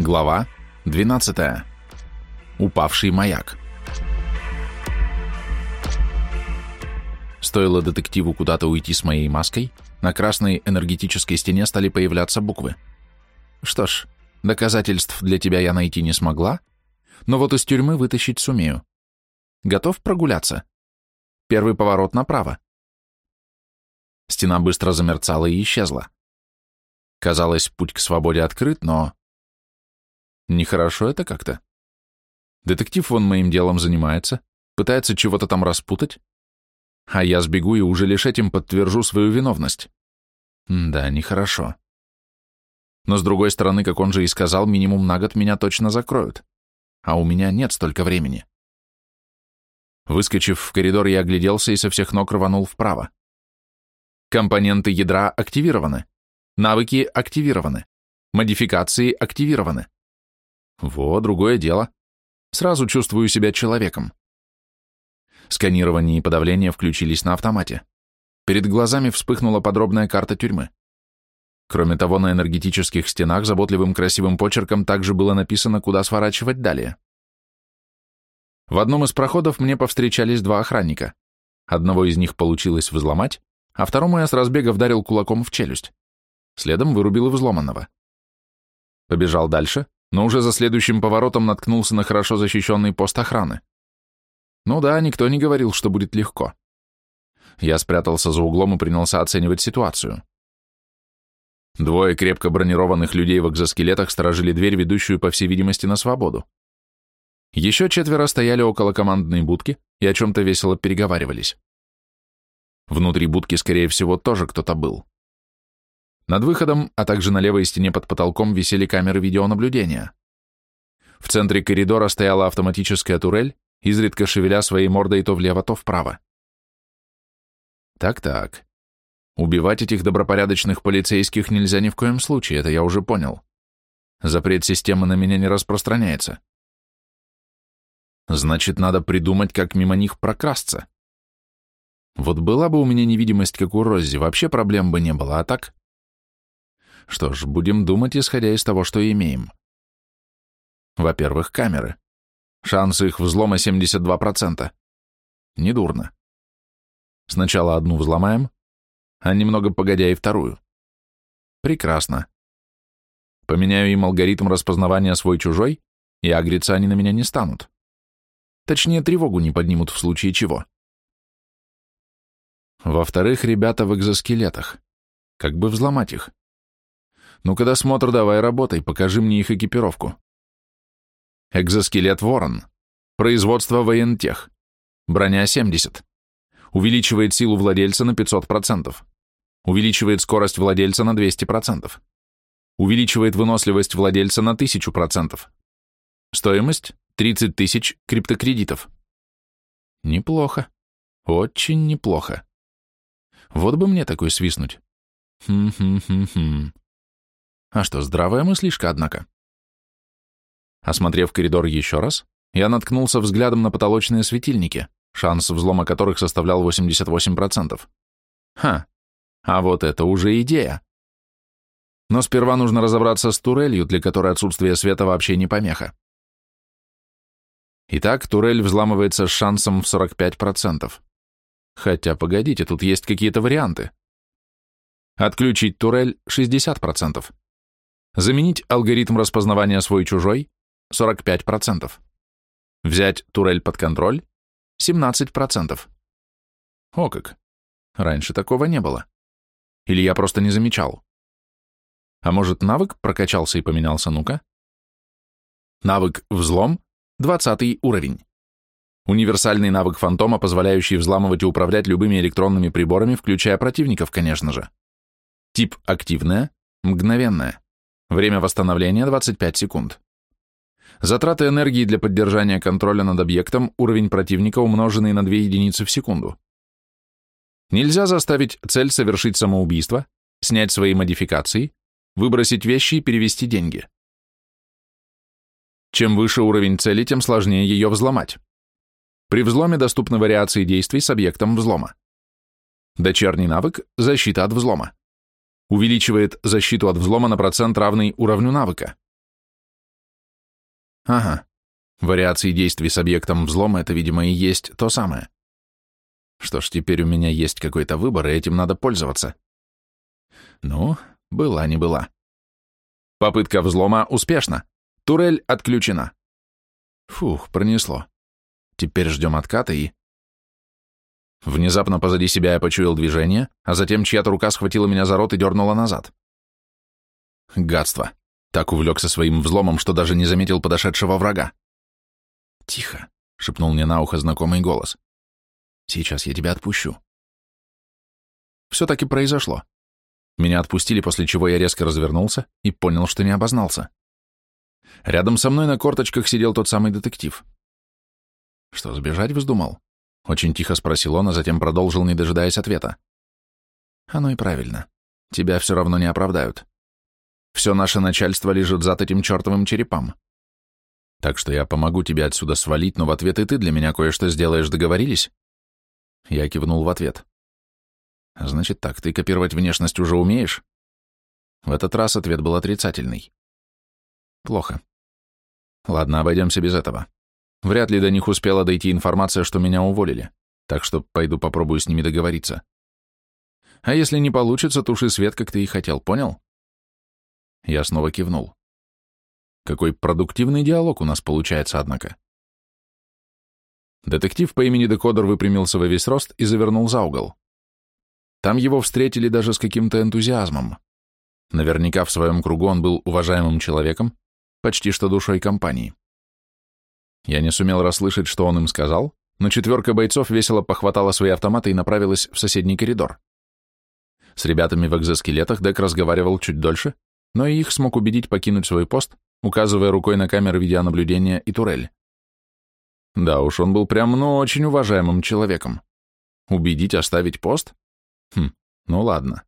Глава 12. Упавший маяк. Стоило детективу куда-то уйти с моей маской, на красной энергетической стене стали появляться буквы. Что ж, доказательств для тебя я найти не смогла, но вот из тюрьмы вытащить сумею. Готов прогуляться? Первый поворот направо. Стена быстро замерцала и исчезла. Казалось, путь к свободе открыт, но... Нехорошо это как-то. Детектив вон моим делом занимается, пытается чего-то там распутать, а я сбегу и уже лишь этим подтвержу свою виновность. Да, нехорошо. Но с другой стороны, как он же и сказал, минимум на год меня точно закроют. А у меня нет столько времени. Выскочив в коридор, я огляделся и со всех ног рванул вправо. Компоненты ядра активированы. Навыки активированы. Модификации активированы. Во, другое дело. Сразу чувствую себя человеком. Сканирование и подавление включились на автомате. Перед глазами вспыхнула подробная карта тюрьмы. Кроме того, на энергетических стенах заботливым красивым почерком также было написано, куда сворачивать далее. В одном из проходов мне повстречались два охранника. Одного из них получилось взломать, а второму я с разбега вдарил кулаком в челюсть. Следом вырубил и взломанного. Побежал дальше, но уже за следующим поворотом наткнулся на хорошо защищенный пост охраны. Ну да, никто не говорил, что будет легко. Я спрятался за углом и принялся оценивать ситуацию. Двое крепко бронированных людей в экзоскелетах сторожили дверь, ведущую, по всей видимости, на свободу. Еще четверо стояли около командной будки и о чем-то весело переговаривались. Внутри будки, скорее всего, тоже кто-то был. Над выходом, а также на левой стене под потолком висели камеры видеонаблюдения. В центре коридора стояла автоматическая турель, изредка шевеля своей мордой то влево, то вправо. Так-так. Убивать этих добропорядочных полицейских нельзя ни в коем случае, это я уже понял. Запрет системы на меня не распространяется. Значит, надо придумать, как мимо них прокрасться. Вот была бы у меня невидимость, как у Роззи, вообще проблем бы не было, а так... Что ж, будем думать, исходя из того, что имеем. Во-первых, камеры. Шансы их взлома 72%. Недурно. Сначала одну взломаем, а немного погодя и вторую. Прекрасно. Поменяю им алгоритм распознавания свой-чужой, и агриться они на меня не станут. Точнее, тревогу не поднимут в случае чего. Во-вторых, ребята в экзоскелетах. Как бы взломать их? Ну-ка, досмотр давай работай, покажи мне их экипировку. Экзоскелет Ворон. Производство воентех. Броня 70. Увеличивает силу владельца на 500%. Увеличивает скорость владельца на 200%. Увеличивает выносливость владельца на 1000%. Стоимость 30 тысяч криптокредитов. Неплохо. Очень неплохо. Вот бы мне такой свистнуть. Хм-хм-хм-хм. А что, здравая мыслишка, однако. Осмотрев коридор еще раз, я наткнулся взглядом на потолочные светильники, шанс взлома которых составлял 88%. Ха, а вот это уже идея. Но сперва нужно разобраться с турелью, для которой отсутствие света вообще не помеха. Итак, турель взламывается с шансом в 45%. Хотя, погодите, тут есть какие-то варианты. Отключить турель 60%. Заменить алгоритм распознавания свой-чужой 45%. Взять турель под контроль 17%. О как! Раньше такого не было. Или я просто не замечал. А может, навык прокачался и поменялся, ну-ка? Навык «Взлом» 20 уровень. Универсальный навык фантома, позволяющий взламывать и управлять любыми электронными приборами, включая противников, конечно же. Тип активная, мгновенная. Время восстановления 25 секунд. Затраты энергии для поддержания контроля над объектом, уровень противника, умноженный на 2 единицы в секунду. Нельзя заставить цель совершить самоубийство, снять свои модификации, выбросить вещи и перевести деньги. Чем выше уровень цели, тем сложнее ее взломать. При взломе доступны вариации действий с объектом взлома. Дочерний навык – защита от взлома. Увеличивает защиту от взлома на процент, равный уровню навыка. Ага. Вариации действий с объектом взлома — это, видимо, и есть то самое. Что ж, теперь у меня есть какой-то выбор, и этим надо пользоваться. Ну, была не была. Попытка взлома успешна. Турель отключена. Фух, пронесло. Теперь ждем отката и... Внезапно позади себя я почуял движение, а затем чья-то рука схватила меня за рот и дернула назад. Гадство. Так увлекся своим взломом, что даже не заметил подошедшего врага. «Тихо», — шепнул мне на ухо знакомый голос. «Сейчас я тебя отпущу». Все таки произошло. Меня отпустили, после чего я резко развернулся и понял, что не обознался. Рядом со мной на корточках сидел тот самый детектив. Что, сбежать вздумал? Очень тихо спросил он, а затем продолжил, не дожидаясь ответа. Оно и правильно. Тебя все равно не оправдают. Все наше начальство лежит зад этим чертовым черепам. Так что я помогу тебе отсюда свалить, но в ответ и ты для меня кое-что сделаешь, договорились? Я кивнул в ответ. Значит так, ты копировать внешность уже умеешь? В этот раз ответ был отрицательный. Плохо. Ладно, обойдемся без этого. Вряд ли до них успела дойти информация, что меня уволили, так что пойду попробую с ними договориться. А если не получится, туши свет, как ты и хотел, понял? Я снова кивнул. Какой продуктивный диалог у нас получается, однако. Детектив по имени Декодер выпрямился во весь рост и завернул за угол. Там его встретили даже с каким-то энтузиазмом. Наверняка в своем кругу он был уважаемым человеком, почти что душой компании. Я не сумел расслышать, что он им сказал, но четверка бойцов весело похватала свои автоматы и направилась в соседний коридор. С ребятами в экзоскелетах Дек разговаривал чуть дольше, но и их смог убедить покинуть свой пост, указывая рукой на камеры видеонаблюдения и турель. Да уж, он был прям, ну, очень уважаемым человеком. Убедить оставить пост? Хм, ну ладно.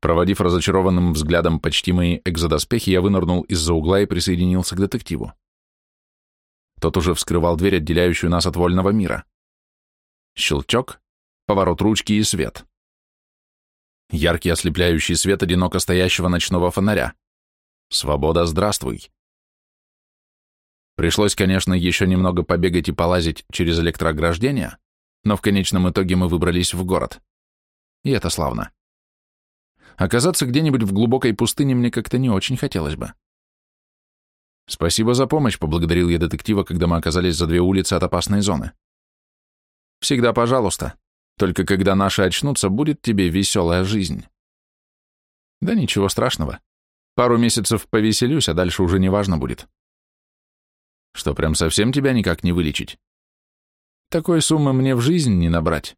Проводив разочарованным взглядом почти мои экзодоспехи, я вынырнул из-за угла и присоединился к детективу. Тот уже вскрывал дверь, отделяющую нас от вольного мира. Щелчок, поворот ручки и свет. Яркий ослепляющий свет одиноко стоящего ночного фонаря. Свобода, здравствуй. Пришлось, конечно, еще немного побегать и полазить через электроограждение, но в конечном итоге мы выбрались в город. И это славно. Оказаться где-нибудь в глубокой пустыне мне как-то не очень хотелось бы. «Спасибо за помощь», — поблагодарил я детектива, когда мы оказались за две улицы от опасной зоны. «Всегда пожалуйста. Только когда наши очнутся, будет тебе веселая жизнь». «Да ничего страшного. Пару месяцев повеселюсь, а дальше уже не важно будет». «Что, прям совсем тебя никак не вылечить?» Такой суммы мне в жизнь не набрать.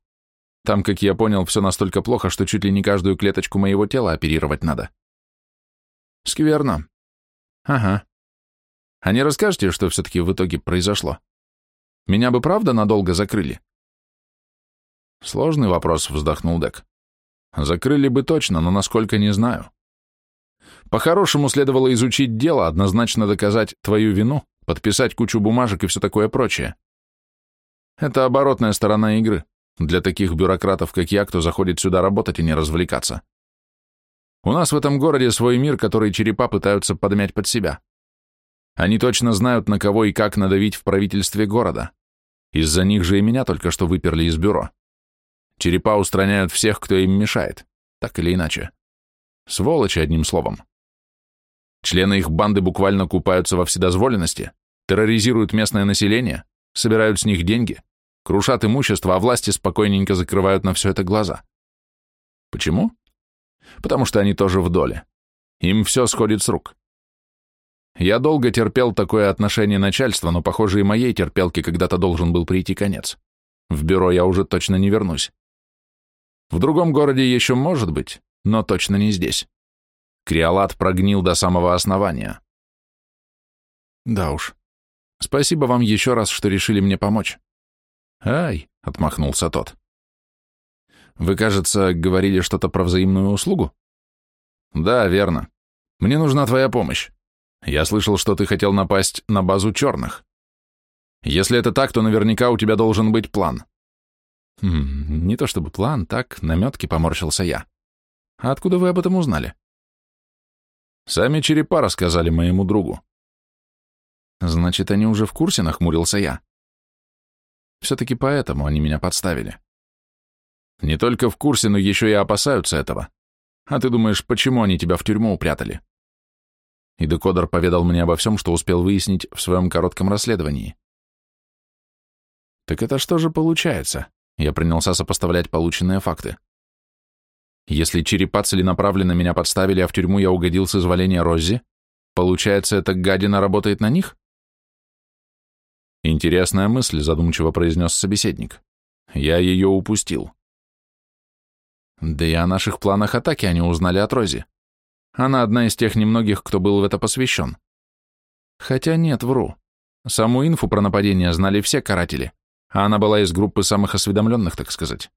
Там, как я понял, все настолько плохо, что чуть ли не каждую клеточку моего тела оперировать надо. Скверно. Ага. А не расскажете, что все-таки в итоге произошло? Меня бы правда надолго закрыли? Сложный вопрос, вздохнул Дек. Закрыли бы точно, но насколько не знаю. По-хорошему следовало изучить дело, однозначно доказать твою вину, подписать кучу бумажек и все такое прочее. Это оборотная сторона игры. Для таких бюрократов, как я, кто заходит сюда работать и не развлекаться. У нас в этом городе свой мир, который черепа пытаются подмять под себя. Они точно знают, на кого и как надавить в правительстве города. Из-за них же и меня только что выперли из бюро. Черепа устраняют всех, кто им мешает, так или иначе. Сволочи, одним словом. Члены их банды буквально купаются во вседозволенности, терроризируют местное население, собирают с них деньги, крушат имущество, а власти спокойненько закрывают на все это глаза. Почему? Потому что они тоже в доле. Им все сходит с рук. Я долго терпел такое отношение начальства, но, похоже, и моей терпелке когда-то должен был прийти конец. В бюро я уже точно не вернусь. В другом городе еще может быть, но точно не здесь. Криолат прогнил до самого основания. Да уж. Спасибо вам еще раз, что решили мне помочь. «Ай!» — отмахнулся тот. «Вы, кажется, говорили что-то про взаимную услугу?» «Да, верно. Мне нужна твоя помощь. Я слышал, что ты хотел напасть на базу черных. Если это так, то наверняка у тебя должен быть план». «Хм, не то чтобы план, так, наметки поморщился я. А откуда вы об этом узнали?» «Сами черепа рассказали моему другу. Значит, они уже в курсе, нахмурился я. Все-таки поэтому они меня подставили. Не только в курсе, но еще и опасаются этого. А ты думаешь, почему они тебя в тюрьму упрятали? И декодер поведал мне обо всем, что успел выяснить в своем коротком расследовании. Так это что же получается? Я принялся сопоставлять полученные факты. Если черепа целенаправленно меня подставили, а в тюрьму я угодил с изволения Роззи, получается, эта гадина работает на них? Интересная мысль, задумчиво произнес собеседник. Я ее упустил. Да и о наших планах атаки они узнали от Рози. Она одна из тех немногих, кто был в это посвящен. Хотя нет, вру. Саму инфу про нападение знали все каратели, а она была из группы самых осведомленных, так сказать.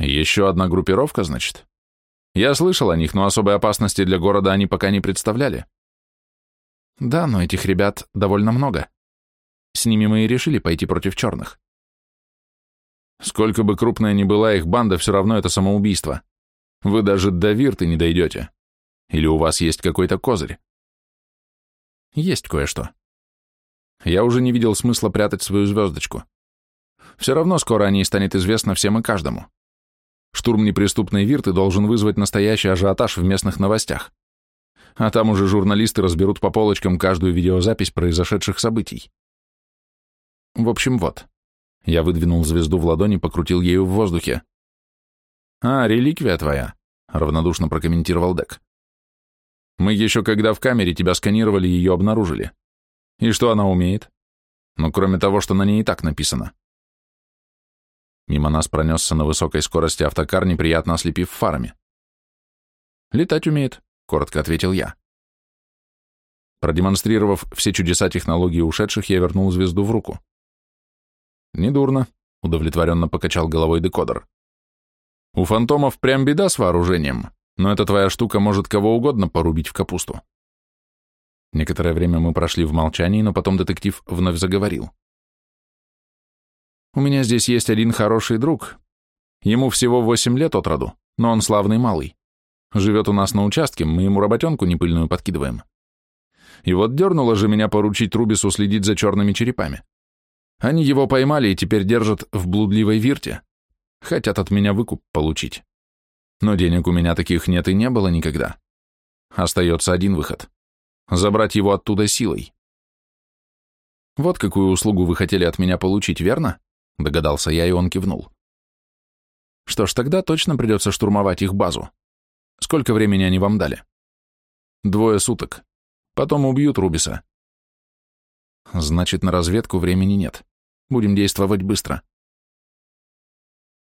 Еще одна группировка, значит? Я слышал о них, но особой опасности для города они пока не представляли. Да, но этих ребят довольно много. С ними мы и решили пойти против черных. Сколько бы крупная ни была их банда, все равно это самоубийство. Вы даже до Вирты не дойдете. Или у вас есть какой-то козырь? Есть кое-что. Я уже не видел смысла прятать свою звездочку. Все равно скоро о ней станет известно всем и каждому. Штурм неприступной Вирты должен вызвать настоящий ажиотаж в местных новостях. А там уже журналисты разберут по полочкам каждую видеозапись произошедших событий. В общем, вот. Я выдвинул звезду в ладони, покрутил ею в воздухе. «А, реликвия твоя», — равнодушно прокомментировал Дек. «Мы еще когда в камере тебя сканировали, ее обнаружили. И что она умеет? Ну, кроме того, что на ней и так написано». Мимо нас пронесся на высокой скорости автокар, неприятно ослепив фарами. «Летать умеет», — коротко ответил я. Продемонстрировав все чудеса технологии ушедших, я вернул звезду в руку. «Недурно», — удовлетворенно покачал головой декодер. «У фантомов прям беда с вооружением, но эта твоя штука может кого угодно порубить в капусту». Некоторое время мы прошли в молчании, но потом детектив вновь заговорил. «У меня здесь есть один хороший друг. Ему всего восемь лет от роду, но он славный малый. Живет у нас на участке, мы ему работенку непыльную подкидываем. И вот дернуло же меня поручить Рубису следить за черными черепами. Они его поймали и теперь держат в блудливой вирте. Хотят от меня выкуп получить. Но денег у меня таких нет и не было никогда. Остается один выход. Забрать его оттуда силой. Вот какую услугу вы хотели от меня получить, верно? Догадался я, и он кивнул. Что ж, тогда точно придется штурмовать их базу. Сколько времени они вам дали? Двое суток. Потом убьют Рубиса. Значит, на разведку времени нет. Будем действовать быстро.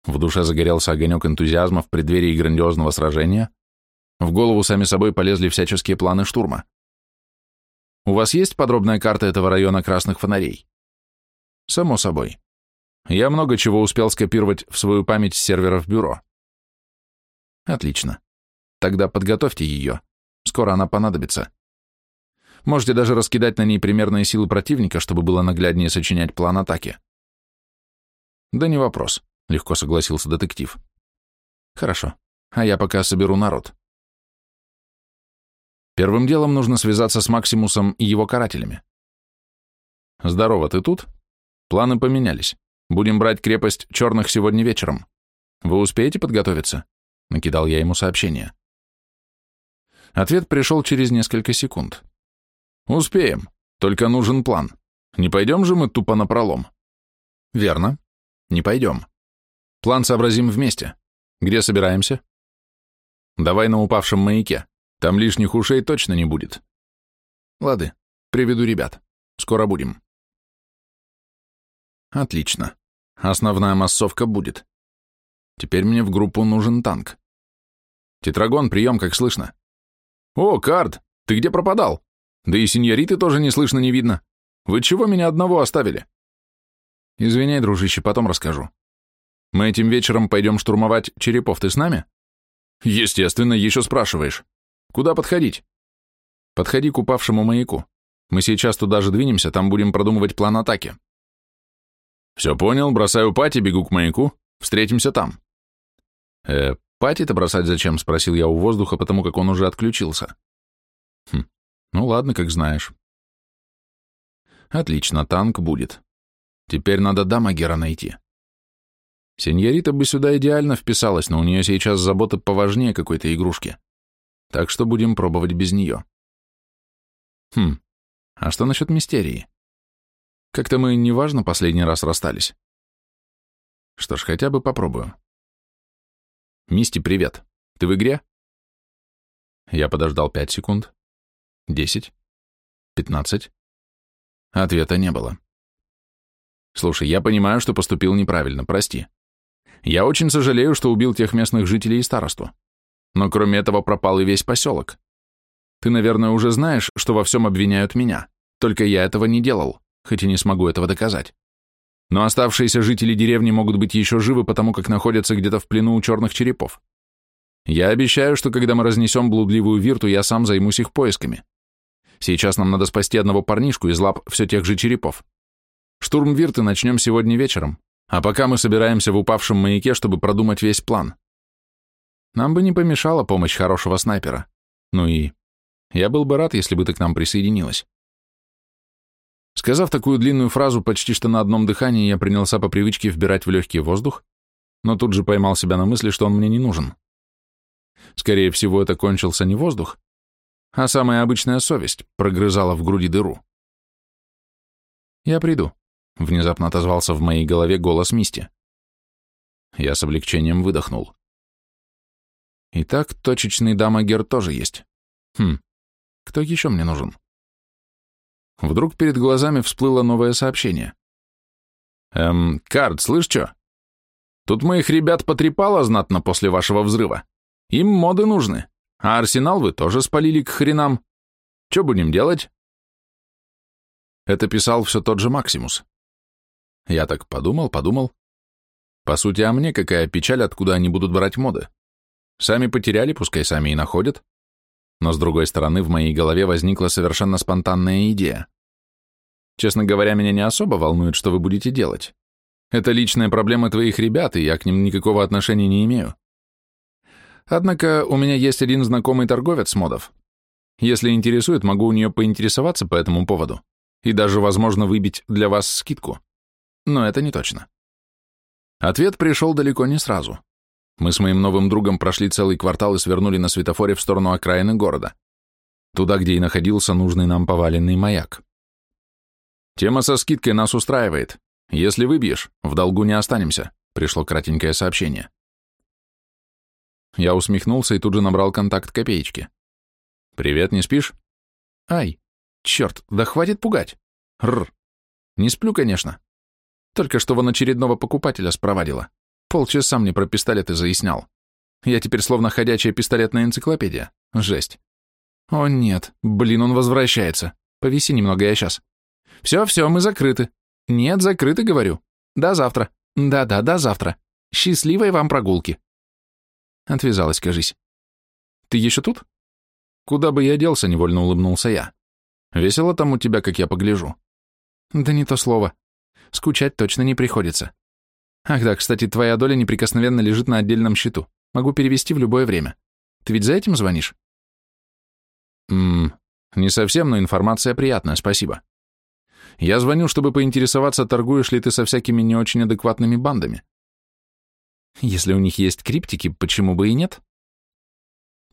В душе загорелся огонек энтузиазма в преддверии грандиозного сражения. В голову сами собой полезли всяческие планы штурма. У вас есть подробная карта этого района красных фонарей? Само собой. Я много чего успел скопировать в свою память с серверов бюро. Отлично. Тогда подготовьте ее. Скоро она понадобится. Можете даже раскидать на ней примерные силы противника, чтобы было нагляднее сочинять план атаки. Да не вопрос, легко согласился детектив. Хорошо, а я пока соберу народ. Первым делом нужно связаться с Максимусом и его карателями. Здорово, ты тут? Планы поменялись. Будем брать крепость черных сегодня вечером. Вы успеете подготовиться? Накидал я ему сообщение. Ответ пришел через несколько секунд. Успеем, только нужен план. Не пойдем же мы тупо напролом. Верно, не пойдем. План сообразим вместе. Где собираемся? Давай на упавшем маяке. Там лишних ушей точно не будет. Лады, приведу ребят. Скоро будем. Отлично. Основная массовка будет. Теперь мне в группу нужен танк. Тетрагон, прием, как слышно. О, Кард, ты где пропадал? Да и сеньориты тоже не слышно, не видно. Вы чего меня одного оставили? Извиняй, дружище, потом расскажу. Мы этим вечером пойдем штурмовать Черепов, ты с нами? Естественно, еще спрашиваешь. Куда подходить? Подходи к упавшему маяку. Мы сейчас туда же двинемся, там будем продумывать план атаки. Все понял, бросаю пати, бегу к маяку. Встретимся там. Э, пати-то бросать зачем? Спросил я у воздуха, потому как он уже отключился. Хм, ну ладно, как знаешь. Отлично, танк будет. Теперь надо дамагера найти. Сеньорита бы сюда идеально вписалась, но у нее сейчас заботы поважнее какой-то игрушки. Так что будем пробовать без нее. Хм, а что насчет мистерии? Как-то мы неважно последний раз расстались. Что ж, хотя бы попробую. Мисти, привет. Ты в игре? Я подождал пять секунд. Десять. Пятнадцать. Ответа не было. Слушай, я понимаю, что поступил неправильно, прости. Я очень сожалею, что убил тех местных жителей и старосту. Но кроме этого пропал и весь поселок. Ты, наверное, уже знаешь, что во всем обвиняют меня. Только я этого не делал, хоть и не смогу этого доказать. Но оставшиеся жители деревни могут быть еще живы, потому как находятся где-то в плену у черных черепов. Я обещаю, что когда мы разнесем блудливую вирту, я сам займусь их поисками. Сейчас нам надо спасти одного парнишку из лап все тех же черепов. Штурм вирты начнем сегодня вечером, а пока мы собираемся в упавшем маяке, чтобы продумать весь план. Нам бы не помешала помощь хорошего снайпера. Ну и я был бы рад, если бы ты к нам присоединилась. Сказав такую длинную фразу почти что на одном дыхании, я принялся по привычке вбирать в легкий воздух, но тут же поймал себя на мысли, что он мне не нужен. Скорее всего, это кончился не воздух, а самая обычная совесть прогрызала в груди дыру. «Я приду», Внезапно отозвался в моей голове голос Мисти. Я с облегчением выдохнул. Итак, точечный дамагер тоже есть. Хм, кто еще мне нужен? Вдруг перед глазами всплыло новое сообщение. «Эм, Кард, слышь, что? Тут моих ребят потрепало знатно после вашего взрыва. Им моды нужны, а арсенал вы тоже спалили к хренам. Что будем делать?» Это писал все тот же Максимус. Я так подумал, подумал. По сути, а мне какая печаль, откуда они будут брать моды? Сами потеряли, пускай сами и находят. Но, с другой стороны, в моей голове возникла совершенно спонтанная идея. Честно говоря, меня не особо волнует, что вы будете делать. Это личная проблема твоих ребят, и я к ним никакого отношения не имею. Однако у меня есть один знакомый торговец модов. Если интересует, могу у нее поинтересоваться по этому поводу и даже, возможно, выбить для вас скидку но это не точно. Ответ пришел далеко не сразу. Мы с моим новым другом прошли целый квартал и свернули на светофоре в сторону окраины города, туда, где и находился нужный нам поваленный маяк. Тема со скидкой нас устраивает. Если выбьешь, в долгу не останемся, пришло кратенькое сообщение. Я усмехнулся и тут же набрал контакт копеечки. «Привет, не спишь?» «Ай, черт, да хватит пугать!» «Рр, не сплю, конечно. Только что вон очередного покупателя спровадила. Полчаса мне про пистолеты заяснял. Я теперь словно ходячая пистолетная энциклопедия. Жесть. О нет, блин, он возвращается. Повиси немного, я сейчас. Все-все, мы закрыты. Нет, закрыты, говорю. До завтра. Да-да, до завтра. Счастливой вам прогулки. Отвязалась, кажись. Ты еще тут? Куда бы я делся, невольно улыбнулся я. Весело там у тебя, как я погляжу. Да не то слово. Скучать точно не приходится. Ах да, кстати, твоя доля неприкосновенно лежит на отдельном счету. Могу перевести в любое время. Ты ведь за этим звонишь? Ммм, не совсем, но информация приятная, спасибо. Я звоню, чтобы поинтересоваться, торгуешь ли ты со всякими не очень адекватными бандами. Если у них есть криптики, почему бы и нет?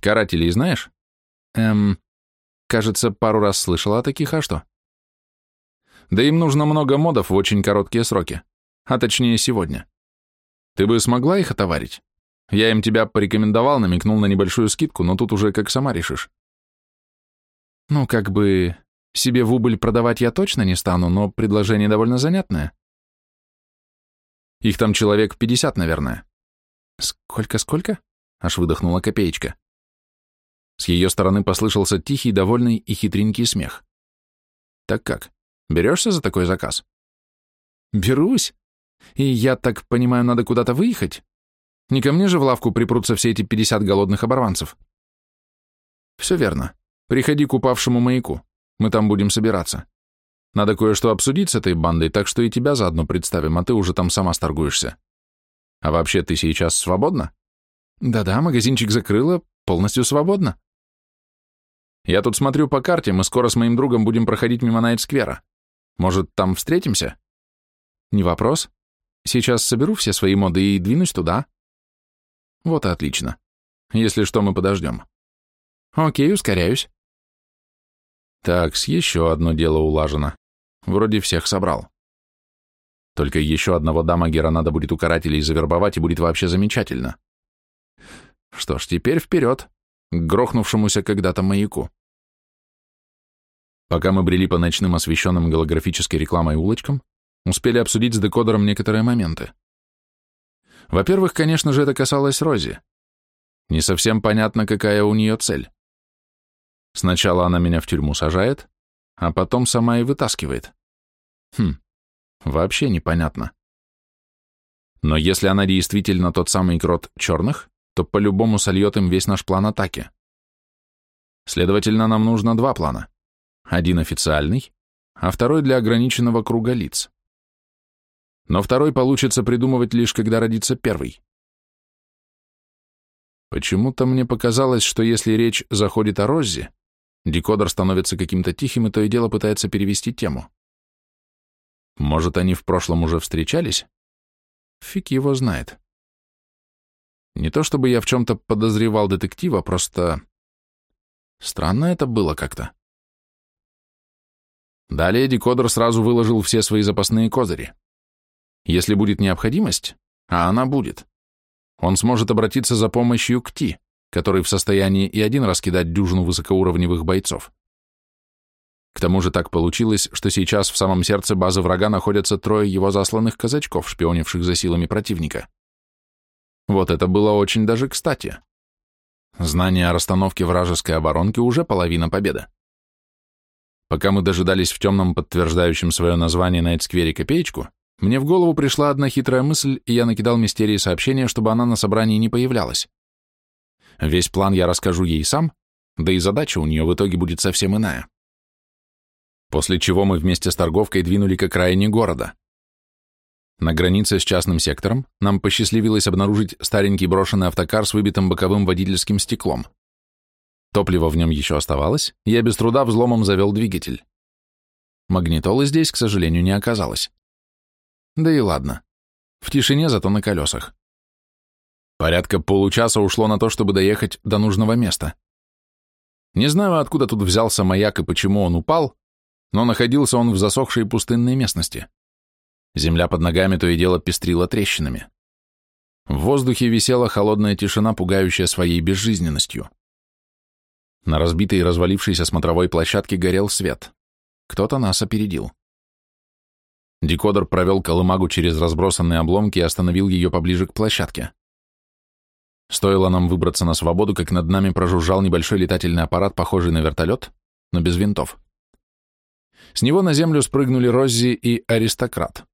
Карателей знаешь? Эм, кажется, пару раз слышала о таких, а что? Да им нужно много модов в очень короткие сроки. А точнее, сегодня. Ты бы смогла их отоварить? Я им тебя порекомендовал, намекнул на небольшую скидку, но тут уже как сама решишь. Ну, как бы, себе в убыль продавать я точно не стану, но предложение довольно занятное. Их там человек 50, наверное. Сколько-сколько? Аж выдохнула копеечка. С ее стороны послышался тихий, довольный и хитренький смех. Так как? Берешься за такой заказ? Берусь. И я так понимаю, надо куда-то выехать? Не ко мне же в лавку припрутся все эти 50 голодных оборванцев. Все верно. Приходи к упавшему маяку. Мы там будем собираться. Надо кое-что обсудить с этой бандой, так что и тебя заодно представим, а ты уже там сама сторгуешься. А вообще ты сейчас свободна? Да-да, магазинчик закрыла, полностью свободна. Я тут смотрю по карте, мы скоро с моим другом будем проходить мимо Найт-сквера. Может, там встретимся? Не вопрос. Сейчас соберу все свои моды и двинусь туда. Вот и отлично. Если что, мы подождем. Окей, ускоряюсь. Так, с еще одно дело улажено. Вроде всех собрал. Только еще одного дамагера надо будет у карателей завербовать, и будет вообще замечательно. Что ж, теперь вперед, к грохнувшемуся когда-то маяку. Пока мы брели по ночным освещенным голографической рекламой улочкам, успели обсудить с декодером некоторые моменты. Во-первых, конечно же, это касалось Рози. Не совсем понятно, какая у нее цель. Сначала она меня в тюрьму сажает, а потом сама и вытаскивает. Хм, вообще непонятно. Но если она действительно тот самый крот черных, то по-любому сольет им весь наш план атаки. Следовательно, нам нужно два плана. Один официальный, а второй для ограниченного круга лиц. Но второй получится придумывать лишь, когда родится первый. Почему-то мне показалось, что если речь заходит о Роззе, декодер становится каким-то тихим и то и дело пытается перевести тему. Может, они в прошлом уже встречались? Фиг его знает. Не то чтобы я в чем-то подозревал детектива, просто... Странно это было как-то. Далее декодер сразу выложил все свои запасные козыри. Если будет необходимость, а она будет, он сможет обратиться за помощью к Ти, который в состоянии и один раз кидать дюжину высокоуровневых бойцов. К тому же так получилось, что сейчас в самом сердце базы врага находятся трое его засланных казачков, шпионивших за силами противника. Вот это было очень даже кстати. Знание о расстановке вражеской оборонки уже половина победы. Пока мы дожидались в темном подтверждающем свое название на Эдсквере копеечку, мне в голову пришла одна хитрая мысль, и я накидал мистерии сообщения, чтобы она на собрании не появлялась. Весь план я расскажу ей сам, да и задача у нее в итоге будет совсем иная. После чего мы вместе с торговкой двинули к окраине города. На границе с частным сектором нам посчастливилось обнаружить старенький брошенный автокар с выбитым боковым водительским стеклом. Топливо в нем еще оставалось, я без труда взломом завел двигатель. Магнитолы здесь, к сожалению, не оказалось. Да и ладно. В тишине, зато на колесах. Порядка получаса ушло на то, чтобы доехать до нужного места. Не знаю, откуда тут взялся маяк и почему он упал, но находился он в засохшей пустынной местности. Земля под ногами то и дело пестрила трещинами. В воздухе висела холодная тишина, пугающая своей безжизненностью. На разбитой и развалившейся смотровой площадке горел свет. Кто-то нас опередил. Декодер провел колымагу через разбросанные обломки и остановил ее поближе к площадке. Стоило нам выбраться на свободу, как над нами прожужжал небольшой летательный аппарат, похожий на вертолет, но без винтов. С него на землю спрыгнули Роззи и Аристократ.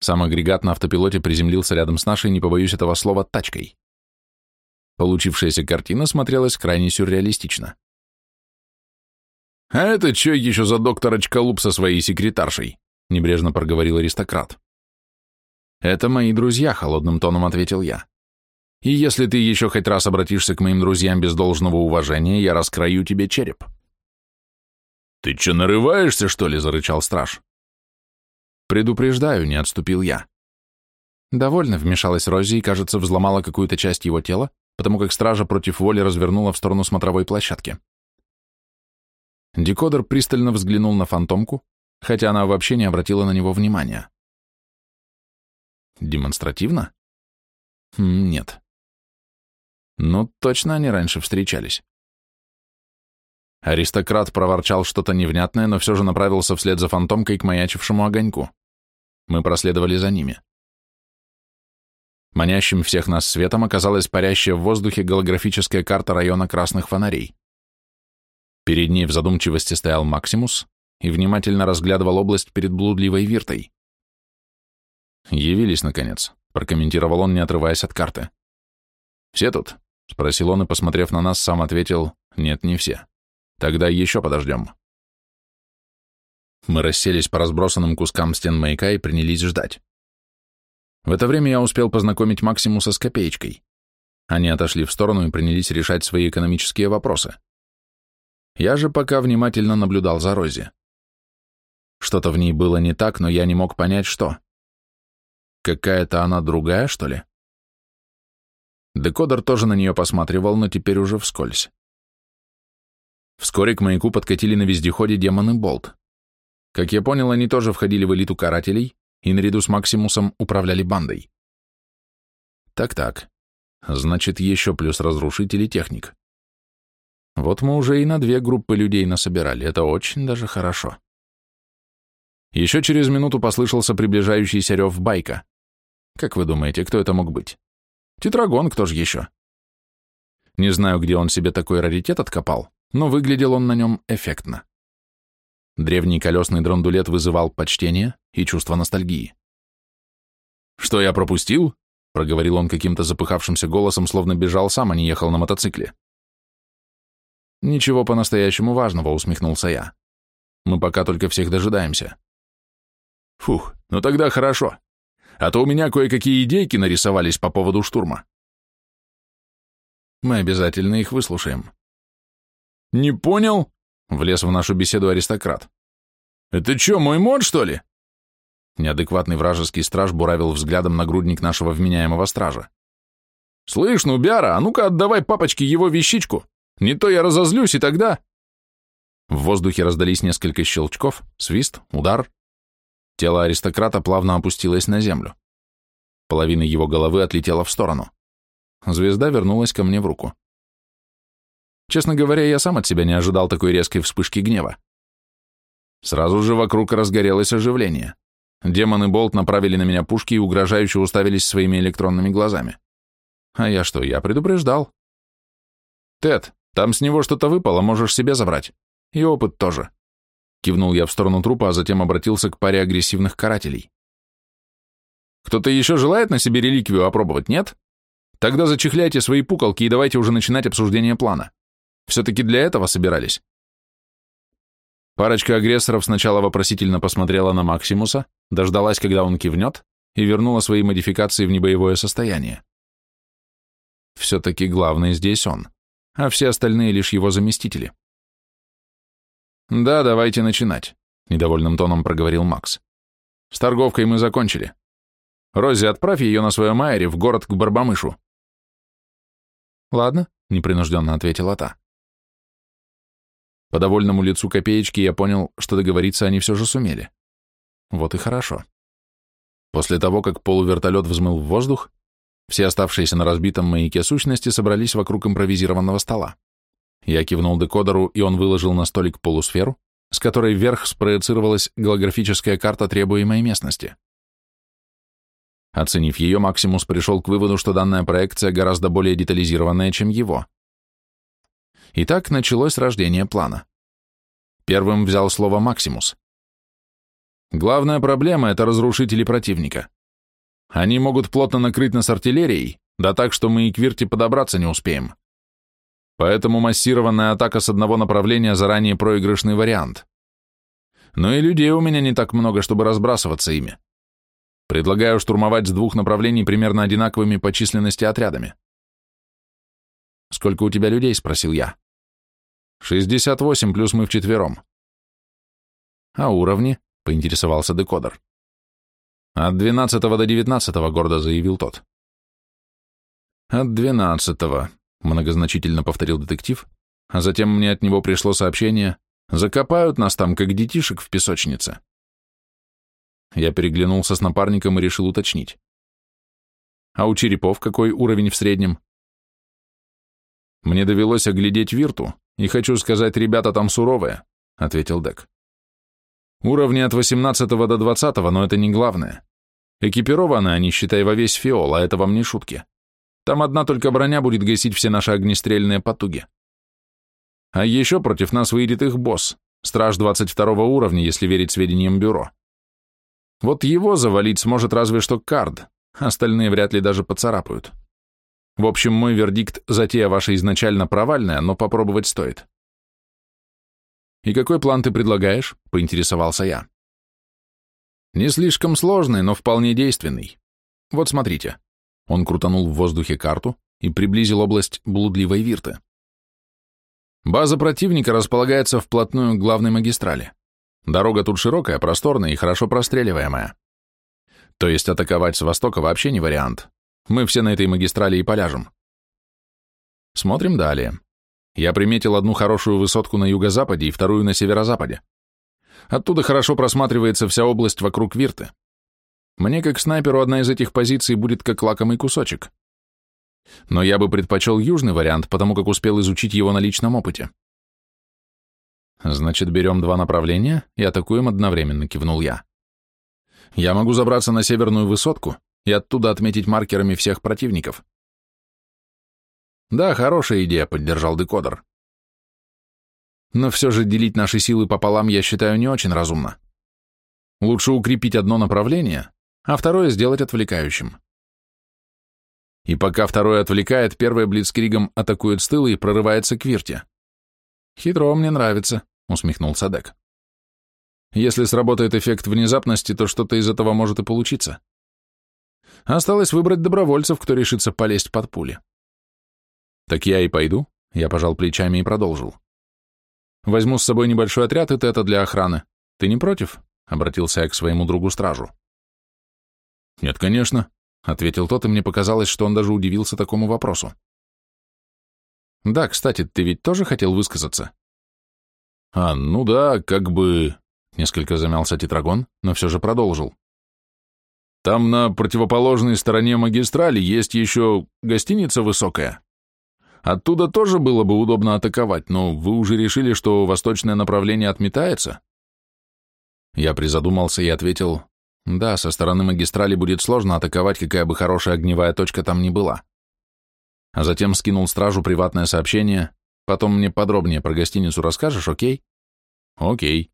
Сам агрегат на автопилоте приземлился рядом с нашей, не побоюсь этого слова, тачкой. Получившаяся картина смотрелась крайне сюрреалистично. «А это что еще за доктор Очколуп со своей секретаршей?» — небрежно проговорил аристократ. «Это мои друзья», — холодным тоном ответил я. «И если ты еще хоть раз обратишься к моим друзьям без должного уважения, я раскрою тебе череп». «Ты что, нарываешься, что ли?» — зарычал страж. «Предупреждаю», — не отступил я. Довольно вмешалась Рози и, кажется, взломала какую-то часть его тела, потому как стража против воли развернула в сторону смотровой площадки. Декодер пристально взглянул на фантомку, хотя она вообще не обратила на него внимания. Демонстративно? Хм, нет. Ну, точно они раньше встречались. Аристократ проворчал что-то невнятное, но все же направился вслед за фантомкой к маячившему огоньку. Мы проследовали за ними. Манящим всех нас светом оказалась парящая в воздухе голографическая карта района красных фонарей. Перед ней в задумчивости стоял Максимус и внимательно разглядывал область перед блудливой виртой. «Явились, наконец», — прокомментировал он, не отрываясь от карты. «Все тут?» — спросил он и, посмотрев на нас, сам ответил, «Нет, не все. Тогда еще подождем». Мы расселись по разбросанным кускам стен маяка и принялись ждать. В это время я успел познакомить Максимуса с Копеечкой. Они отошли в сторону и принялись решать свои экономические вопросы. Я же пока внимательно наблюдал за Рози. Что-то в ней было не так, но я не мог понять, что. Какая-то она другая, что ли? Декодер тоже на нее посматривал, но теперь уже вскользь. Вскоре к маяку подкатили на вездеходе демоны Болт. Как я понял, они тоже входили в элиту карателей и наряду с Максимусом управляли бандой. Так-так, значит, еще плюс разрушитель техник. Вот мы уже и на две группы людей насобирали, это очень даже хорошо. Еще через минуту послышался приближающийся рев байка. Как вы думаете, кто это мог быть? Тетрагон, кто же еще? Не знаю, где он себе такой раритет откопал, но выглядел он на нем эффектно. Древний колесный драндулет вызывал почтение и чувство ностальгии. «Что я пропустил?» — проговорил он каким-то запыхавшимся голосом, словно бежал сам, а не ехал на мотоцикле. «Ничего по-настоящему важного», — усмехнулся я. «Мы пока только всех дожидаемся». Фух, ну тогда хорошо. А то у меня кое-какие идейки нарисовались по поводу штурма. Мы обязательно их выслушаем. Не понял? Влез в нашу беседу аристократ. Это что, мой мод, что ли? Неадекватный вражеский страж буравил взглядом нагрудник нашего вменяемого стража. «Слышь, ну, Бяра, а ну-ка отдавай папочке его вещичку. Не то я разозлюсь, и тогда...» В воздухе раздались несколько щелчков, свист, удар, Тело аристократа плавно опустилось на землю. Половина его головы отлетела в сторону. Звезда вернулась ко мне в руку. Честно говоря, я сам от себя не ожидал такой резкой вспышки гнева. Сразу же вокруг разгорелось оживление. Демоны Болт направили на меня пушки и угрожающе уставились своими электронными глазами. А я что, я предупреждал. Тед, там с него что-то выпало, можешь себе забрать. И опыт тоже. Кивнул я в сторону трупа, а затем обратился к паре агрессивных карателей. «Кто-то еще желает на себе реликвию опробовать, нет? Тогда зачехляйте свои пуколки и давайте уже начинать обсуждение плана. Все-таки для этого собирались». Парочка агрессоров сначала вопросительно посмотрела на Максимуса, дождалась, когда он кивнет, и вернула свои модификации в небоевое состояние. Все-таки главный здесь он, а все остальные лишь его заместители. «Да, давайте начинать», — недовольным тоном проговорил Макс. «С торговкой мы закончили. Рози, отправь ее на своем айре в город к Барбамышу». «Ладно», — непринужденно ответила та. По довольному лицу копеечки я понял, что договориться они все же сумели. Вот и хорошо. После того, как полувертолет взмыл в воздух, все оставшиеся на разбитом маяке сущности собрались вокруг импровизированного стола. Я кивнул декодеру, и он выложил на столик полусферу, с которой вверх спроецировалась голографическая карта требуемой местности. Оценив ее, Максимус пришел к выводу, что данная проекция гораздо более детализированная, чем его. Итак, началось рождение плана. Первым взял слово Максимус. Главная проблема — это разрушители противника. Они могут плотно накрыть нас артиллерией, да так, что мы и к Вирте подобраться не успеем. Поэтому массированная атака с одного направления заранее проигрышный вариант. Но и людей у меня не так много, чтобы разбрасываться ими. Предлагаю штурмовать с двух направлений примерно одинаковыми по численности отрядами. «Сколько у тебя людей?» — спросил я. «Шестьдесят восемь, плюс мы вчетвером». «А уровни?» — поинтересовался декодер. «От двенадцатого до девятнадцатого», — гордо заявил тот. «От двенадцатого», многозначительно повторил детектив, а затем мне от него пришло сообщение «Закопают нас там, как детишек в песочнице». Я переглянулся с напарником и решил уточнить. «А у черепов какой уровень в среднем?» «Мне довелось оглядеть Вирту, и хочу сказать, ребята там суровые», — ответил Дек. «Уровни от 18 до 20, но это не главное. Экипированы они, считай, во весь фиол, а это вам не шутки. Там одна только броня будет гасить все наши огнестрельные потуги. А еще против нас выйдет их босс, страж 22 уровня, если верить сведениям бюро. Вот его завалить сможет разве что кард, остальные вряд ли даже поцарапают. В общем, мой вердикт – затея ваша изначально провальная, но попробовать стоит. «И какой план ты предлагаешь?» – поинтересовался я. «Не слишком сложный, но вполне действенный. Вот смотрите. Он крутанул в воздухе карту и приблизил область блудливой вирты. База противника располагается вплотную к главной магистрали. Дорога тут широкая, просторная и хорошо простреливаемая. То есть атаковать с востока вообще не вариант. Мы все на этой магистрали и поляжем. Смотрим далее. Я приметил одну хорошую высотку на юго-западе и вторую на северо-западе. Оттуда хорошо просматривается вся область вокруг Вирты. Мне, как снайперу, одна из этих позиций будет как лакомый кусочек. Но я бы предпочел южный вариант, потому как успел изучить его на личном опыте. Значит, берем два направления и атакуем одновременно, кивнул я. Я могу забраться на северную высотку и оттуда отметить маркерами всех противников. Да, хорошая идея, поддержал декодер. Но все же делить наши силы пополам я считаю не очень разумно. Лучше укрепить одно направление, а второе сделать отвлекающим. И пока второе отвлекает, первое блицкригом атакует с тыла и прорывается к Вирте. Хитро, мне нравится, усмехнулся Дек. Если сработает эффект внезапности, то что-то из этого может и получиться. Осталось выбрать добровольцев, кто решится полезть под пули. Так я и пойду, я пожал плечами и продолжил. Возьму с собой небольшой отряд, и это для охраны. Ты не против? Обратился я к своему другу-стражу. Нет, конечно, ответил тот, и мне показалось, что он даже удивился такому вопросу. Да, кстати, ты ведь тоже хотел высказаться? А, ну да, как бы... Несколько замялся Тетрагон, но все же продолжил. Там на противоположной стороне магистрали есть еще гостиница высокая. Оттуда тоже было бы удобно атаковать, но вы уже решили, что восточное направление отметается? Я призадумался и ответил, да, со стороны магистрали будет сложно атаковать, какая бы хорошая огневая точка там ни была. А затем скинул стражу приватное сообщение, потом мне подробнее про гостиницу расскажешь, окей? Окей.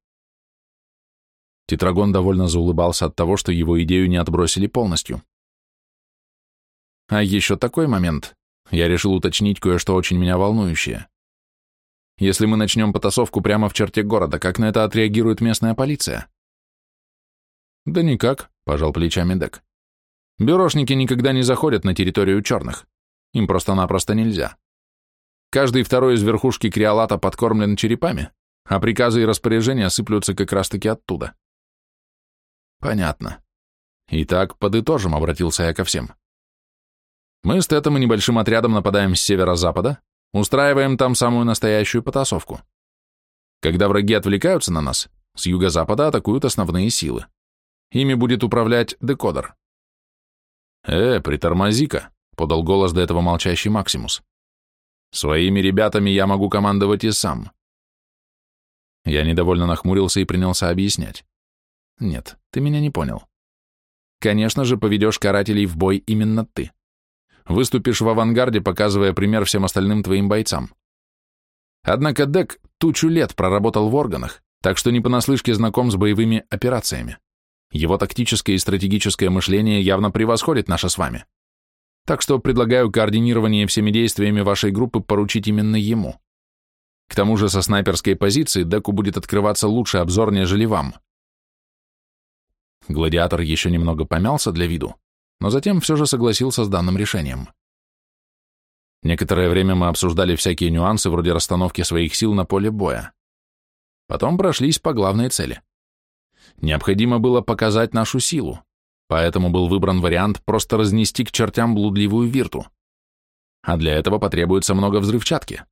Тетрагон довольно заулыбался от того, что его идею не отбросили полностью. А еще такой момент. Я решил уточнить кое-что очень меня волнующее. Если мы начнем потасовку прямо в черте города, как на это отреагирует местная полиция? Да никак, пожал плечами Дек. Бюрошники никогда не заходят на территорию черных. Им просто-напросто нельзя. Каждый второй из верхушки криолата подкормлен черепами, а приказы и распоряжения сыплются как раз-таки оттуда. Понятно. Итак, подытожим, обратился я ко всем. Мы с Тетом и небольшим отрядом нападаем с северо-запада, устраиваем там самую настоящую потасовку. Когда враги отвлекаются на нас, с юго-запада атакуют основные силы. Ими будет управлять декодер. «Э, притормози-ка», — подал голос до этого молчащий Максимус. «Своими ребятами я могу командовать и сам». Я недовольно нахмурился и принялся объяснять. «Нет, ты меня не понял. Конечно же, поведешь карателей в бой именно ты. Выступишь в авангарде, показывая пример всем остальным твоим бойцам. Однако Дек тучу лет проработал в органах, так что не понаслышке знаком с боевыми операциями. Его тактическое и стратегическое мышление явно превосходит наше с вами. Так что предлагаю координирование всеми действиями вашей группы поручить именно ему. К тому же со снайперской позиции Деку будет открываться лучший обзор, нежели вам. Гладиатор еще немного помялся для виду, но затем все же согласился с данным решением. Некоторое время мы обсуждали всякие нюансы вроде расстановки своих сил на поле боя. Потом прошлись по главной цели. Необходимо было показать нашу силу, поэтому был выбран вариант просто разнести к чертям блудливую вирту. А для этого потребуется много взрывчатки.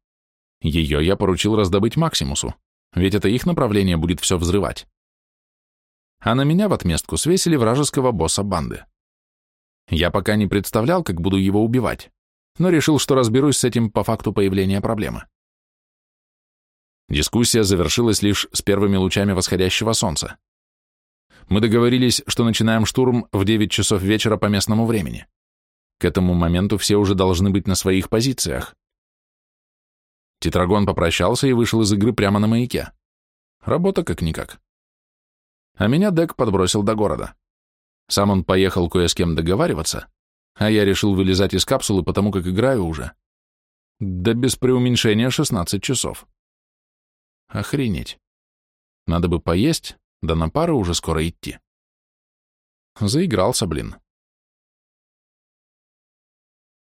Ее я поручил раздобыть Максимусу, ведь это их направление будет все взрывать. А на меня в отместку свесили вражеского босса банды. Я пока не представлял, как буду его убивать, но решил, что разберусь с этим по факту появления проблемы. Дискуссия завершилась лишь с первыми лучами восходящего солнца. Мы договорились, что начинаем штурм в 9 часов вечера по местному времени. К этому моменту все уже должны быть на своих позициях. Тетрагон попрощался и вышел из игры прямо на маяке. Работа как-никак. А меня Дек подбросил до города. Сам он поехал кое с кем договариваться, а я решил вылезать из капсулы, потому как играю уже. Да без преуменьшения 16 часов. Охренеть. Надо бы поесть, да на пары уже скоро идти. Заигрался, блин.